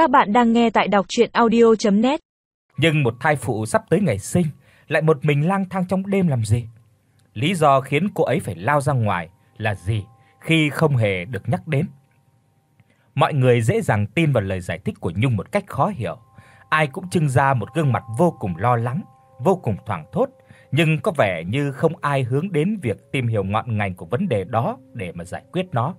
Các bạn đang nghe tại đọc audio net Nhưng một thai phụ sắp tới ngày sinh lại một mình lang thang trong đêm làm gì? Lý do khiến cô ấy phải lao ra ngoài là gì khi không hề được nhắc đến? Mọi người dễ dàng tin vào lời giải thích của Nhung một cách khó hiểu. Ai cũng trưng ra một gương mặt vô cùng lo lắng, vô cùng thoảng thốt, nhưng có vẻ như không ai hướng đến việc tìm hiểu ngọn ngành của vấn đề đó để mà giải quyết nó.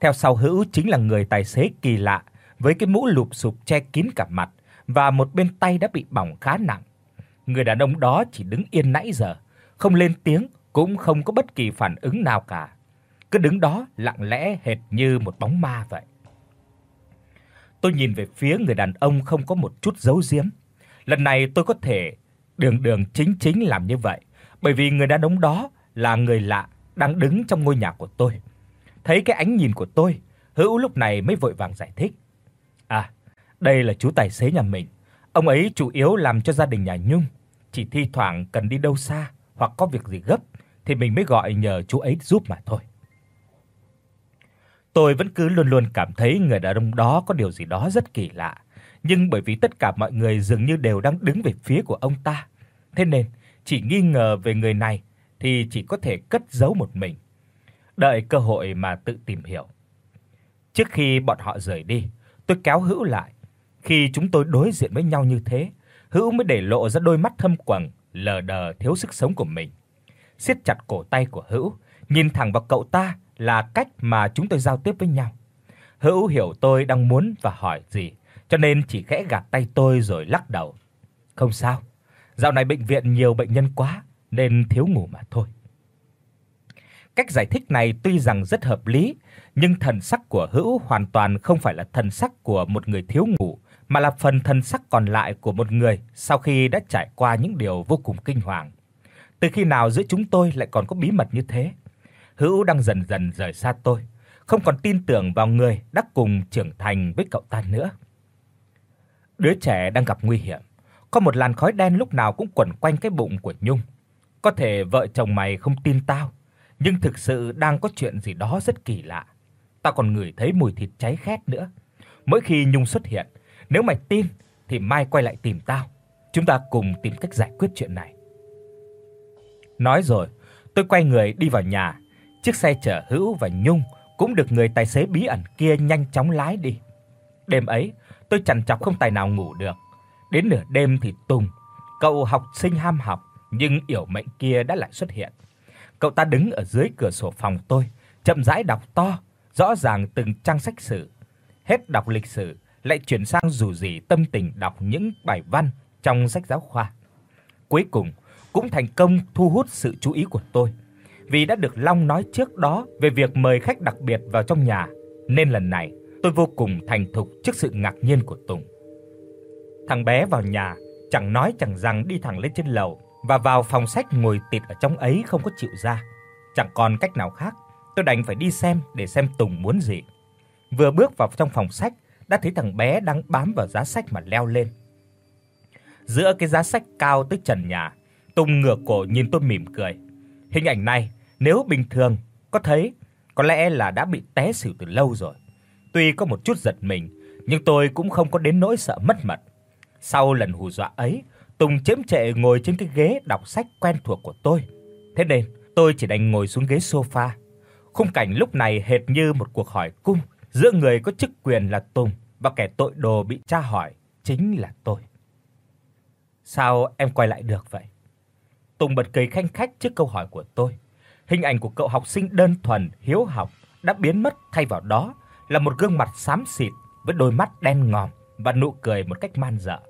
Theo sau Hữu chính là người tài xế kỳ lạ với cái mũ lụp xụp che kín cả mặt và một bên tay đã bị bỏng khá nặng. Người đàn ông đó chỉ đứng yên nãy giờ, không lên tiếng cũng không có bất kỳ phản ứng nào cả. Cứ đứng đó lặng lẽ hệt như một bóng ma vậy. Tôi nhìn về phía người đàn ông không có một chút giấu giếm. Lần này tôi có thể đường đường chính chính làm như vậy, bởi vì người đàn ông đó là người lạ đang đứng trong ngôi nhà của tôi. Thấy cái ánh nhìn của tôi, Hữu lúc này mới vội vàng giải thích. À, đây là chú tài xế nhà mình. Ông ấy chủ yếu làm cho gia đình nhà Nhung, chỉ thi thoảng cần đi đâu xa hoặc có việc gì gấp thì mình mới gọi nhờ chú ấy giúp mà thôi. Tôi vẫn cứ luôn luôn cảm thấy người đàn ông đó có điều gì đó rất kỳ lạ, nhưng bởi vì tất cả mọi người dường như đều đang đứng về phía của ông ta, thế nên chỉ nghi ngờ về người này thì chỉ có thể cất giấu một mình, đợi cơ hội mà tự tìm hiểu. Trước khi bọn họ rời đi, tôi kéo Hữu lại. Khi chúng tôi đối diện với nhau như thế, Hữu mới để lộ ra đôi mắt thâm quầng, lờ đờ thiếu sức sống của mình. Siết chặt cổ tay của Hữu, nhìn thẳng vào cậu ta là cách mà chúng tôi giao tiếp với nhau. Hữu hiểu tôi đang muốn và hỏi gì, cho nên chỉ khẽ gạt tay tôi rồi lắc đầu. Không sao, dạo này bệnh viện nhiều bệnh nhân quá nên thiếu ngủ mà thôi. Cách giải thích này tuy rằng rất hợp lý, nhưng thần sắc của Hữu hoàn toàn không phải là thần sắc của một người thiếu ngủ, mà là phần thần sắc còn lại của một người sau khi đã trải qua những điều vô cùng kinh hoàng. Từ khi nào giữa chúng tôi lại còn có bí mật như thế? Hữu đang dần dần rời xa tôi, không còn tin tưởng vào người đã cùng trưởng thành với cậu ta nữa. Đứa trẻ đang gặp nguy hiểm, có một làn khói đen lúc nào cũng quẩn quanh cái bụng của Nhung. Có thể vợ chồng mày không tin tao, nhưng thực sự đang có chuyện gì đó rất kỳ lạ. Tao còn ngửi thấy mùi thịt cháy khét nữa. Mỗi khi Nhung xuất hiện, nếu mày tin thì mai quay lại tìm tao. Chúng ta cùng tìm cách giải quyết chuyện này. Nói rồi, tôi quay người đi vào nhà. Chiếc xe chở Hữu và Nhung cũng được người tài xế bí ẩn kia nhanh chóng lái đi. Đêm ấy, tôi chằn chọc không tài nào ngủ được. Đến nửa đêm thì Tùng, cậu học sinh ham học nhưng yểu mệnh kia đã lại xuất hiện. Cậu ta đứng ở dưới cửa sổ phòng tôi, chậm rãi đọc to, rõ ràng từng trang sách sử. Hết đọc lịch sử, lại chuyển sang rủ rỉ tâm tình đọc những bài văn trong sách giáo khoa. Cuối cùng cũng thành công thu hút sự chú ý của tôi, vì đã được Long nói trước đó về việc mời khách đặc biệt vào trong nhà, nên lần này tôi vô cùng thành thục trước sự ngạc nhiên của Tùng. Thằng bé vào nhà, chẳng nói chẳng rằng đi thẳng lên trên lầu và vào phòng sách ngồi tịt ở trong ấy không có chịu ra. Chẳng còn cách nào khác, tôi đành phải đi xem để xem Tùng muốn gì. Vừa bước vào trong phòng sách, đã thấy thằng bé đang bám vào giá sách mà leo lên. Giữa cái giá sách cao tới trần nhà, Tùng ngửa cổ nhìn tôi mỉm cười. Hình ảnh này nếu bình thường có thấy có lẽ là đã bị té xỉu từ lâu rồi. Tuy có một chút giật mình, nhưng tôi cũng không có đến nỗi sợ mất mật. Sau lần hù dọa ấy, Tùng chễm chệ ngồi trên cái ghế đọc sách quen thuộc của tôi. Thế nên, tôi chỉ đành ngồi xuống ghế sofa. Khung cảnh lúc này hệt như một cuộc hỏi cung giữa người có chức quyền là Tùng và kẻ tội đồ bị tra hỏi chính là tôi. Sao em quay lại được vậy? Tùng bật cười khanh khách trước câu hỏi của tôi. Hình ảnh của cậu học sinh đơn thuần, hiếu học đã biến mất thay vào đó là một gương mặt xám xịt với đôi mắt đen ngòm và nụ cười một cách man dợ.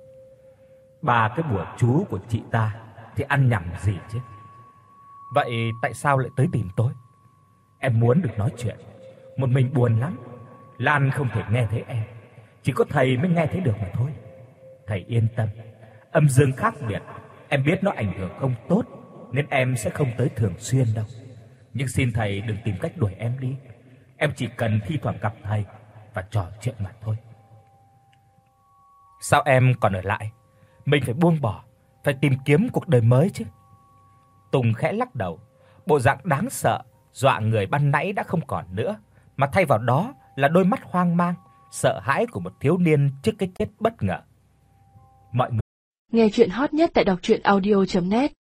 Ba cái bùa chú của chị ta thì ăn nhầm gì chứ? Vậy tại sao lại tới tìm tôi? Em muốn được nói chuyện. Một mình buồn lắm. Lan không thể nghe thấy em, chỉ có thầy mới nghe thấy được mà thôi. Thầy yên tâm, âm dương khác biệt, em biết nó ảnh hưởng không tốt nên em sẽ không tới thường xuyên đâu. Nhưng xin thầy đừng tìm cách đuổi em đi. Em chỉ cần thi thoảng gặp thầy và trò chuyện mà thôi. Sao em còn ở lại? Mình phải buông bỏ, phải tìm kiếm cuộc đời mới chứ. Tùng khẽ lắc đầu, bộ dạng đáng sợ, dọa người ban nãy đã không còn nữa, mà thay vào đó là đôi mắt hoang mang, sợ hãi của một thiếu niên trước cái chết bất ngờ. Mọi người Nghe truyện hot nhất tại doctruyenaudio.net